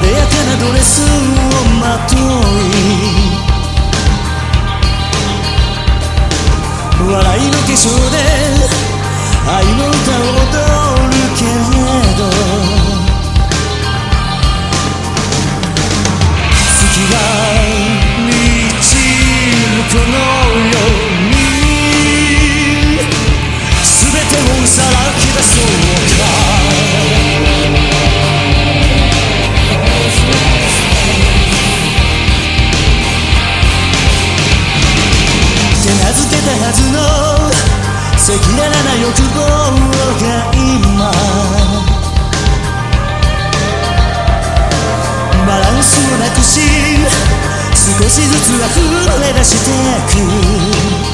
艶やかなドレスをまとい。笑いの化粧で欲望が今。バランスをなくし少しずつ溢れ出していく。